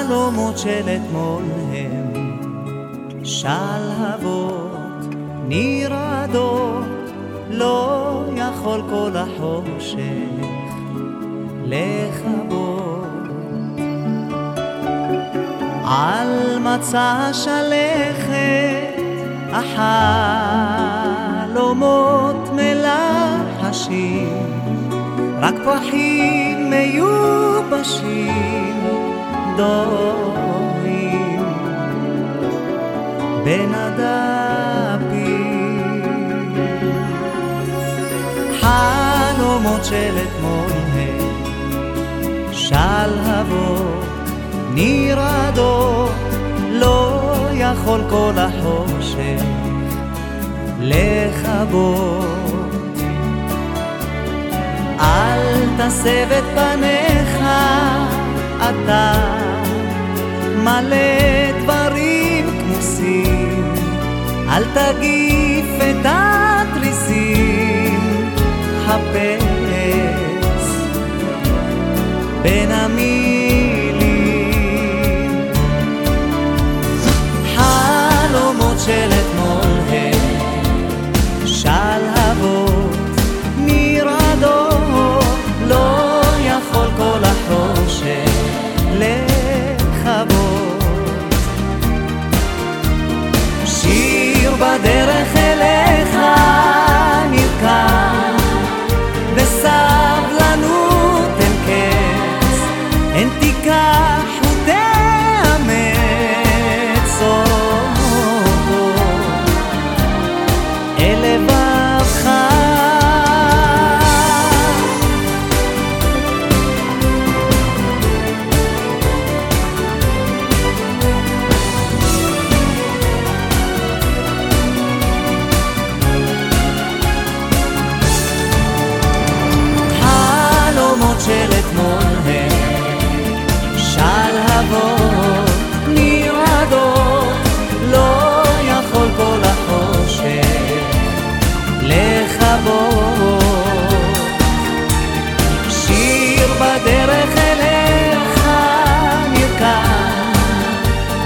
החלומות של אתמול הם שלהבות נרעדות, לא יכול כל החושך לכבות. על מצע שלכת החלומות מלחשים, רק פרחים מיובשים דורים בין הדפים. חלומות של אתמול הם שלהבות נרעדות, לא יכול כל החושך לכבות. אל תסב את פניך, אתה מלא דברים כמוסים, אל תגיף את התריסים, חפש בדרך אליך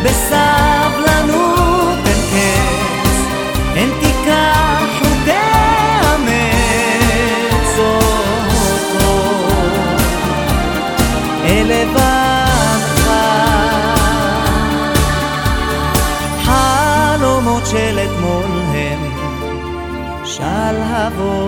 בסבלנות אין קץ, אין תיקח ותאמץ אותו. אל של אתמול הם שלהבות